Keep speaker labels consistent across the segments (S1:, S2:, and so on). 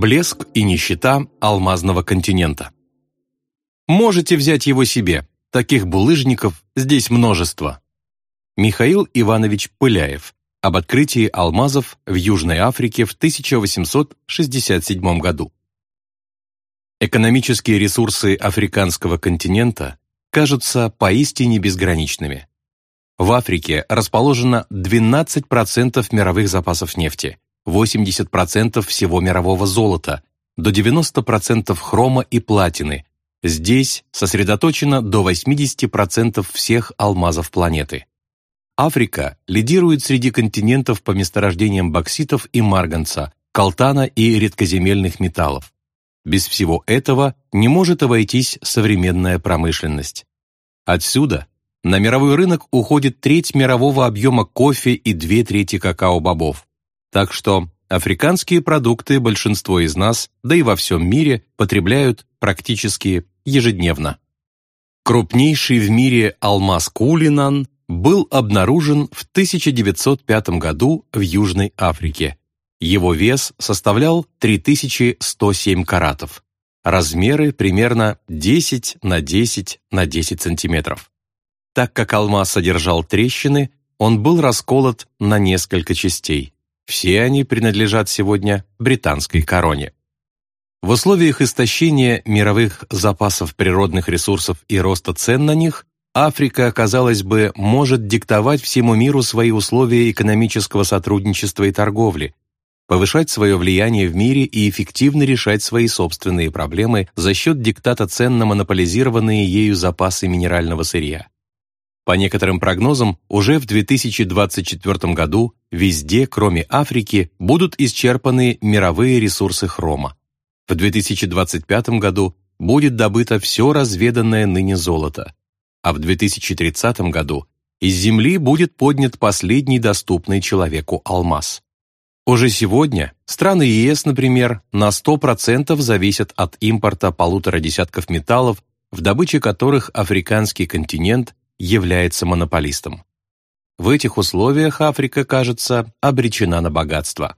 S1: Блеск и нищета алмазного континента. Можете взять его себе, таких булыжников здесь множество. Михаил Иванович Пыляев об открытии алмазов в Южной Африке в 1867 году. Экономические ресурсы африканского континента кажутся поистине безграничными. В Африке расположено 12% мировых запасов нефти, 80% всего мирового золота, до 90% хрома и платины. Здесь сосредоточено до 80% всех алмазов планеты. Африка лидирует среди континентов по месторождениям бокситов и марганца, колтана и редкоземельных металлов. Без всего этого не может обойтись современная промышленность. Отсюда на мировой рынок уходит треть мирового объема кофе и две трети какао-бобов. Так что африканские продукты большинство из нас, да и во всем мире, потребляют практически ежедневно. Крупнейший в мире алмаз Кулинан был обнаружен в 1905 году в Южной Африке. Его вес составлял 3107 каратов. Размеры примерно 10 на 10 на 10 сантиметров. Так как алмаз содержал трещины, он был расколот на несколько частей. Все они принадлежат сегодня британской короне. В условиях истощения мировых запасов природных ресурсов и роста цен на них, Африка, казалось бы, может диктовать всему миру свои условия экономического сотрудничества и торговли, повышать свое влияние в мире и эффективно решать свои собственные проблемы за счет диктата цен на монополизированные ею запасы минерального сырья. По некоторым прогнозам, уже в 2024 году везде, кроме Африки, будут исчерпаны мировые ресурсы хрома. В 2025 году будет добыто все разведанное ныне золото, а в 2030 году из земли будет поднят последний доступный человеку алмаз. Уже сегодня страны ЕС, например, на 100% зависят от импорта полутора десятков металлов, в добыче которых африканский континент является монополистом. В этих условиях Африка, кажется, обречена на богатство.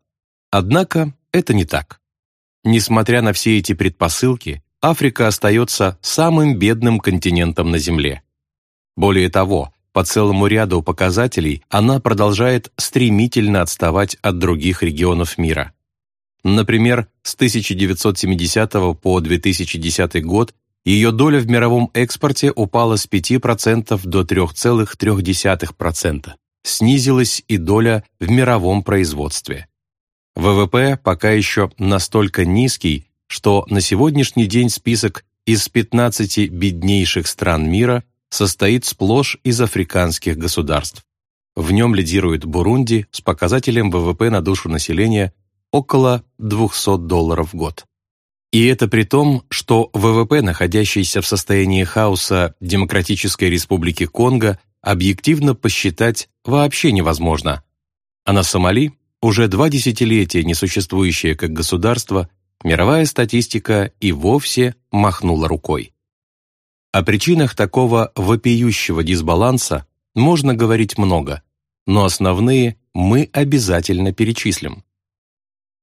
S1: Однако это не так. Несмотря на все эти предпосылки, Африка остается самым бедным континентом на Земле. Более того, по целому ряду показателей она продолжает стремительно отставать от других регионов мира. Например, с 1970 по 2010 год ее доля в мировом экспорте упала с 5% до 3,3%. Снизилась и доля в мировом производстве. ВВП пока еще настолько низкий, что на сегодняшний день список из 15 беднейших стран мира состоит сплошь из африканских государств. В нем лидирует Бурунди с показателем ВВП на душу населения около 200 долларов в год. И это при том, что ВВП, находящийся в состоянии хаоса Демократической Республики Конго, объективно посчитать вообще невозможно. А на Сомали, уже два десятилетия несуществующее как государство, мировая статистика и вовсе махнула рукой. О причинах такого вопиющего дисбаланса можно говорить много, но основные мы обязательно перечислим.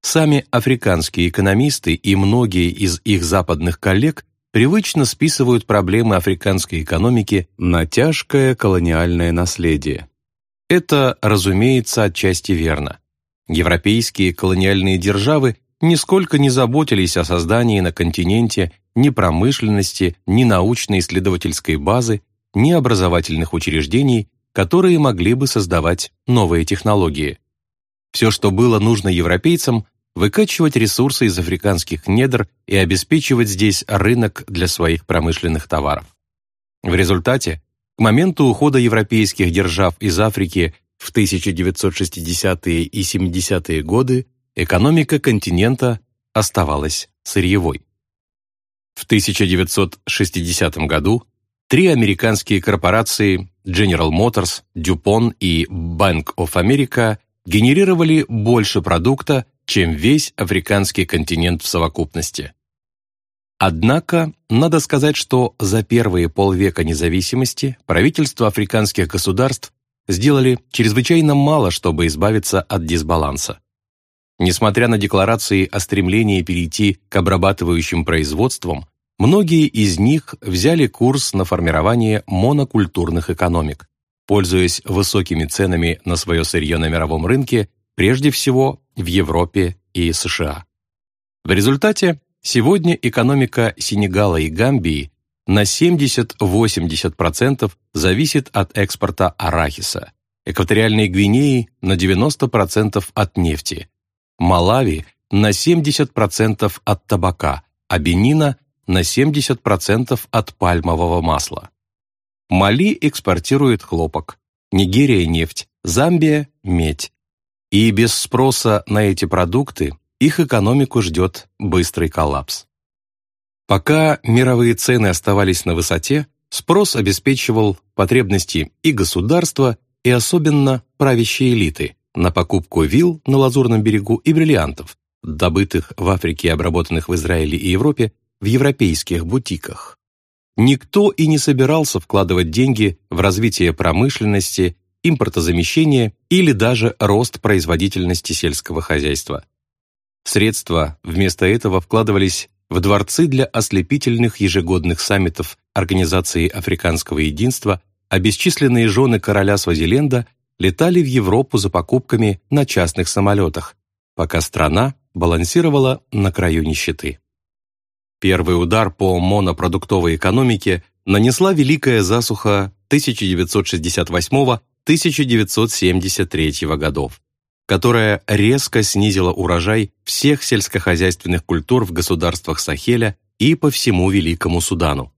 S1: Сами африканские экономисты и многие из их западных коллег привычно списывают проблемы африканской экономики на тяжкое колониальное наследие. Это, разумеется, отчасти верно. Европейские колониальные державы нисколько не заботились о создании на континенте ни промышленности, ни научно-исследовательской базы, ни образовательных учреждений, которые могли бы создавать новые технологии. Все, что было нужно европейцам, выкачивать ресурсы из африканских недр и обеспечивать здесь рынок для своих промышленных товаров. В результате, к моменту ухода европейских держав из Африки в 1960-е и 70-е годы экономика континента оставалась сырьевой. В 1960 году три американские корпорации General Motors, DuPont и Bank of America генерировали больше продукта, чем весь африканский континент в совокупности. Однако, надо сказать, что за первые полвека независимости правительства африканских государств сделали чрезвычайно мало, чтобы избавиться от дисбаланса. Несмотря на декларации о стремлении перейти к обрабатывающим производствам, многие из них взяли курс на формирование монокультурных экономик, пользуясь высокими ценами на свое сырье на мировом рынке, прежде всего в Европе и США. В результате сегодня экономика Сенегала и Гамбии на 70-80% зависит от экспорта арахиса, экваториальной Гвинеи на 90% от нефти, Малави на 70% от табака, а Бенина на 70% от пальмового масла. Мали экспортирует хлопок, Нигерия – нефть, Замбия – медь. И без спроса на эти продукты их экономику ждет быстрый коллапс. Пока мировые цены оставались на высоте, спрос обеспечивал потребности и государства, и особенно правящей элиты на покупку вилл на Лазурном берегу и бриллиантов, добытых в Африке и обработанных в Израиле и Европе в европейских бутиках. Никто и не собирался вкладывать деньги в развитие промышленности, импортозамещение или даже рост производительности сельского хозяйства. Средства вместо этого вкладывались в дворцы для ослепительных ежегодных саммитов Организации Африканского Единства, а бесчисленные жены короля Свазиленда летали в Европу за покупками на частных самолетах, пока страна балансировала на краю нищеты. Первый удар по монопродуктовой экономике нанесла Великая засуха 1968-1973 годов которая резко снизила урожай всех сельскохозяйственных культур в государствах Сахеля и по всему Великому Судану.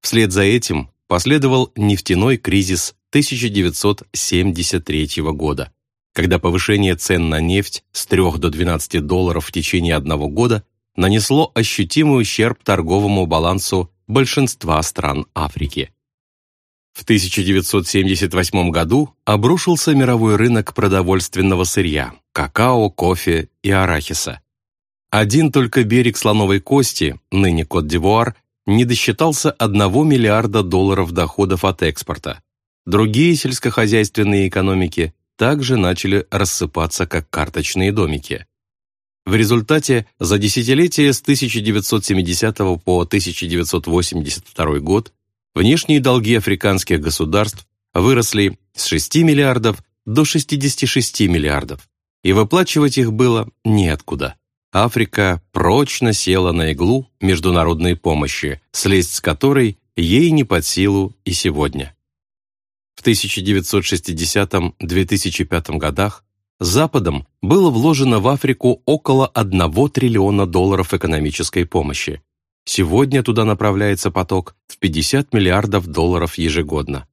S1: Вслед за этим последовал нефтяной кризис 1973 года, когда повышение цен на нефть с 3 до 12 долларов в течение одного года нанесло ощутимый ущерб торговому балансу большинства стран Африки. В 1978 году обрушился мировой рынок продовольственного сырья – какао, кофе и арахиса. Один только берег слоновой кости, ныне Кот-д'Ивуар, не досчитался 1 миллиарда долларов доходов от экспорта. Другие сельскохозяйственные экономики также начали рассыпаться как карточные домики. В результате за десятилетие с 1970 по 1982 год Внешние долги африканских государств выросли с 6 миллиардов до 66 миллиардов, и выплачивать их было неоткуда. Африка прочно села на иглу международной помощи, слезть с которой ей не под силу и сегодня. В 1960-2005 годах Западом было вложено в Африку около 1 триллиона долларов экономической помощи, Сегодня туда направляется поток в 50 миллиардов долларов ежегодно.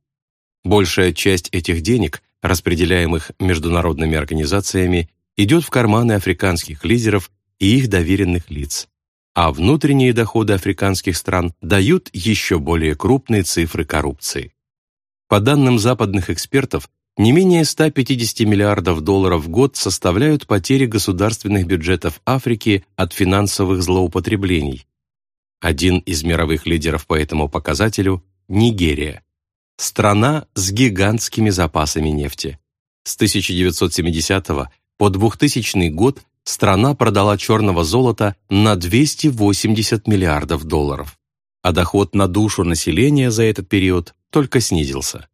S1: Большая часть этих денег, распределяемых международными организациями, идет в карманы африканских лидеров и их доверенных лиц. А внутренние доходы африканских стран дают еще более крупные цифры коррупции. По данным западных экспертов, не менее 150 миллиардов долларов в год составляют потери государственных бюджетов Африки от финансовых злоупотреблений, один из мировых лидеров по этому показателю – Нигерия. Страна с гигантскими запасами нефти. С 1970 по 2000 год страна продала черного золота на 280 миллиардов долларов, а доход на душу населения за этот период только снизился.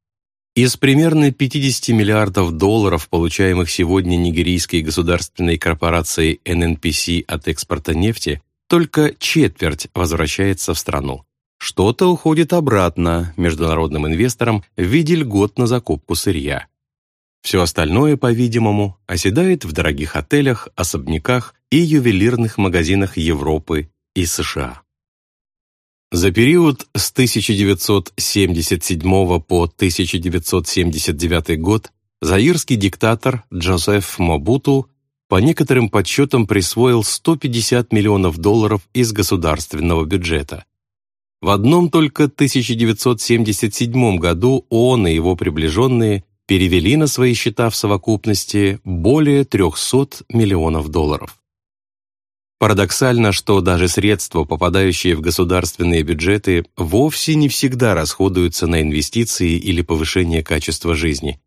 S1: Из примерно 50 миллиардов долларов, получаемых сегодня нигерийской государственной корпорацией NNPC от экспорта нефти, только четверть возвращается в страну. Что-то уходит обратно международным инвесторам в виде льгот на закупку сырья. Все остальное, по-видимому, оседает в дорогих отелях, особняках и ювелирных магазинах Европы и США. За период с 1977 по 1979 год заирский диктатор Джозеф Мобуту по некоторым подсчетам присвоил 150 миллионов долларов из государственного бюджета. В одном только 1977 году он и его приближенные перевели на свои счета в совокупности более 300 миллионов долларов. Парадоксально, что даже средства, попадающие в государственные бюджеты, вовсе не всегда расходуются на инвестиции или повышение качества жизни.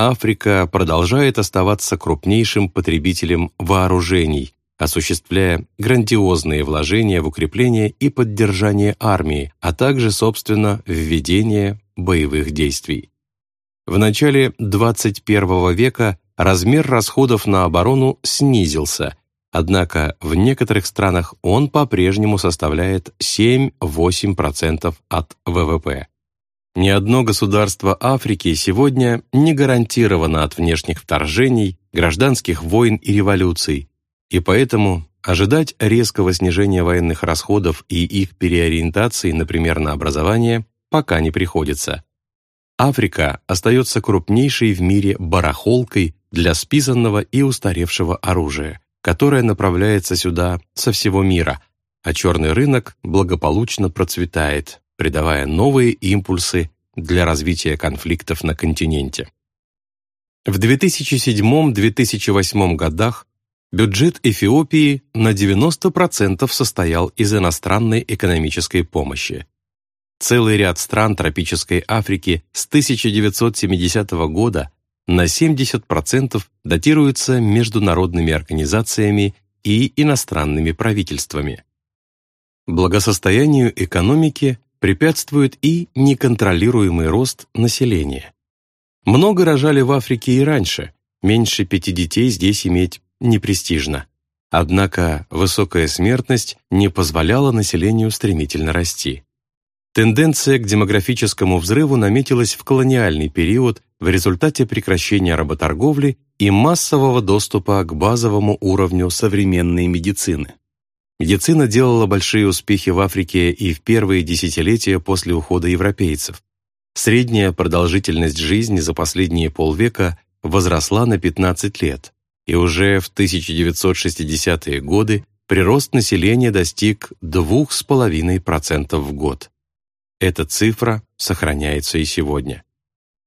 S1: Африка продолжает оставаться крупнейшим потребителем вооружений, осуществляя грандиозные вложения в укрепление и поддержание армии, а также, собственно, введение боевых действий. В начале 21 века размер расходов на оборону снизился, однако в некоторых странах он по-прежнему составляет 7-8% от ВВП. Ни одно государство Африки сегодня не гарантировано от внешних вторжений, гражданских войн и революций, и поэтому ожидать резкого снижения военных расходов и их переориентации, например, на образование, пока не приходится. Африка остается крупнейшей в мире барахолкой для списанного и устаревшего оружия, которое направляется сюда со всего мира, а черный рынок благополучно процветает, придавая новые импульсы для развития конфликтов на континенте. В 2007-2008 годах бюджет Эфиопии на 90% состоял из иностранной экономической помощи. Целый ряд стран тропической Африки с 1970 года на 70% датируются международными организациями и иностранными правительствами. Благосостоянию экономики препятствует и неконтролируемый рост населения. Много рожали в Африке и раньше, меньше пяти детей здесь иметь непрестижно. Однако высокая смертность не позволяла населению стремительно расти. Тенденция к демографическому взрыву наметилась в колониальный период в результате прекращения работорговли и массового доступа к базовому уровню современной медицины. Медицина делала большие успехи в Африке и в первые десятилетия после ухода европейцев. Средняя продолжительность жизни за последние полвека возросла на 15 лет, и уже в 1960-е годы прирост населения достиг 2,5% в год. Эта цифра сохраняется и сегодня.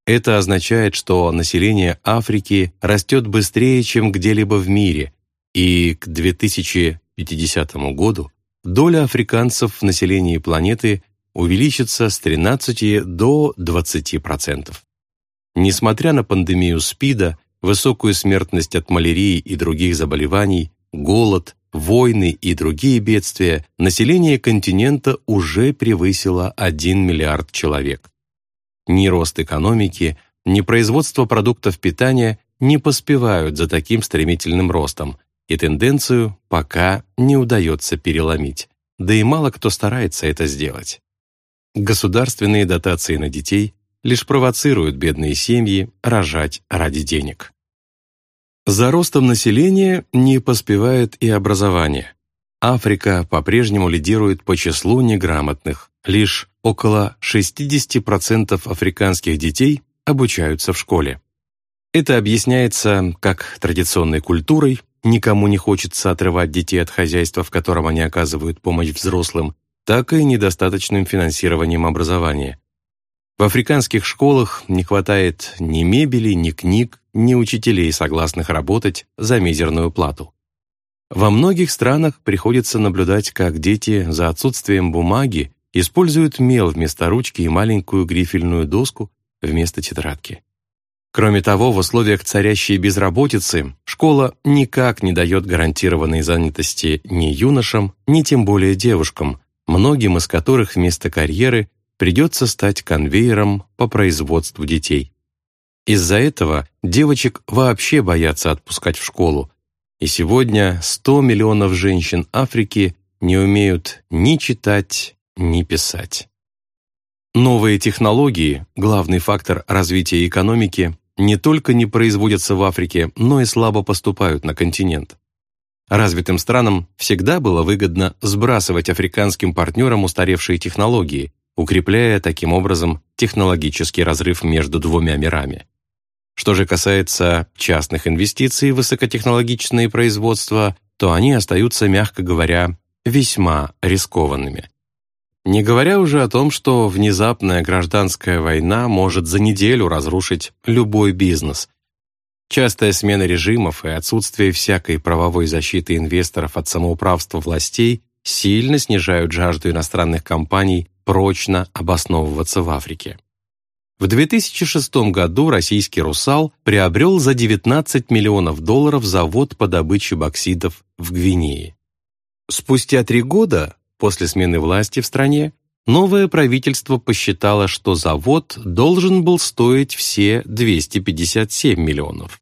S1: Это означает, что население Африки растет быстрее, чем где-либо в мире, и к 2000 2050 году доля африканцев в населении планеты увеличится с 13 до 20%. Несмотря на пандемию СПИДа, высокую смертность от малярии и других заболеваний, голод, войны и другие бедствия, население континента уже превысило 1 миллиард человек. Ни рост экономики, ни производство продуктов питания не поспевают за таким стремительным ростом, и тенденцию пока не удается переломить, да и мало кто старается это сделать. Государственные дотации на детей лишь провоцируют бедные семьи рожать ради денег. За ростом населения не поспевает и образование. Африка по-прежнему лидирует по числу неграмотных. Лишь около 60% африканских детей обучаются в школе. Это объясняется как традиционной культурой, никому не хочется отрывать детей от хозяйства, в котором они оказывают помощь взрослым, так и недостаточным финансированием образования. В африканских школах не хватает ни мебели, ни книг, ни учителей, согласных работать за мизерную плату. Во многих странах приходится наблюдать, как дети за отсутствием бумаги используют мел вместо ручки и маленькую грифельную доску вместо тетрадки. Кроме того, в условиях царящей безработицы школа никак не дает гарантированной занятости ни юношам, ни тем более девушкам, многим из которых вместо карьеры придется стать конвейером по производству детей. Из-за этого девочек вообще боятся отпускать в школу, и сегодня 100 миллионов женщин Африки не умеют ни читать, ни писать. Новые технологии, главный фактор развития экономики, не только не производятся в Африке, но и слабо поступают на континент. Развитым странам всегда было выгодно сбрасывать африканским партнерам устаревшие технологии, укрепляя таким образом технологический разрыв между двумя мирами. Что же касается частных инвестиций в высокотехнологичные производства, то они остаются, мягко говоря, весьма рискованными. Не говоря уже о том, что внезапная гражданская война может за неделю разрушить любой бизнес. Частая смена режимов и отсутствие всякой правовой защиты инвесторов от самоуправства властей сильно снижают жажду иностранных компаний прочно обосновываться в Африке. В 2006 году российский «Русал» приобрел за 19 миллионов долларов завод по добыче бокситов в Гвинее. Спустя три года после смены власти в стране новое правительство посчитало, что завод должен был стоить все 257 миллионов.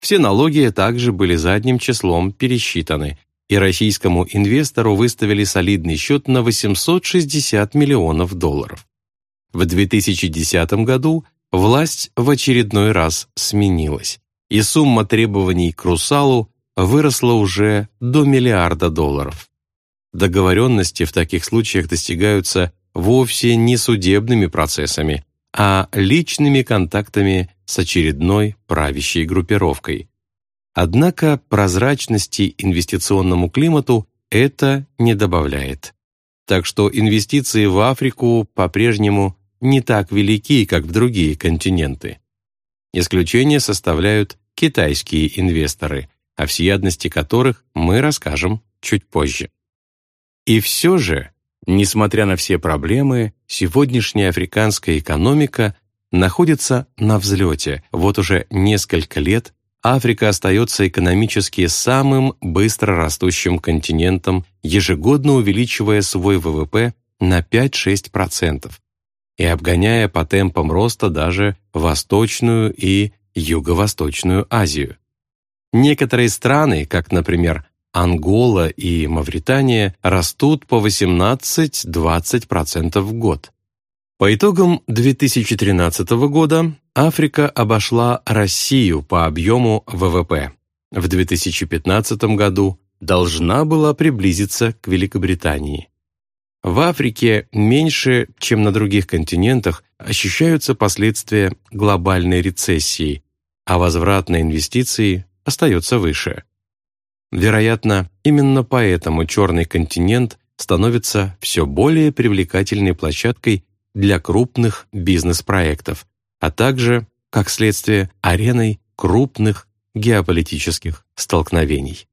S1: Все налоги также были задним числом пересчитаны, и российскому инвестору выставили солидный счет на 860 миллионов долларов. В 2010 году власть в очередной раз сменилась, и сумма требований к «Русалу» выросла уже до миллиарда долларов. Договоренности в таких случаях достигаются вовсе не судебными процессами, а личными контактами с очередной правящей группировкой. Однако прозрачности инвестиционному климату это не добавляет. Так что инвестиции в Африку по-прежнему не так велики, как в другие континенты. Исключение составляют китайские инвесторы, о всеядности которых мы расскажем чуть позже. И все же, несмотря на все проблемы, сегодняшняя африканская экономика находится на взлете. Вот уже несколько лет Африка остается экономически самым быстро растущим континентом, ежегодно увеличивая свой ВВП на 5-6% и обгоняя по темпам роста даже Восточную и Юго-Восточную Азию. Некоторые страны, как, например, Ангола и Мавритания, растут по 18-20% в год. По итогам 2013 года Африка обошла Россию по объему ВВП. В 2015 году должна была приблизиться к Великобритании. В Африке меньше, чем на других континентах, ощущаются последствия глобальной рецессии, а возврат на инвестиции остается выше. Вероятно, именно поэтому черный континент становится все более привлекательной площадкой для крупных бизнес-проектов, а также, как следствие, ареной крупных геополитических столкновений.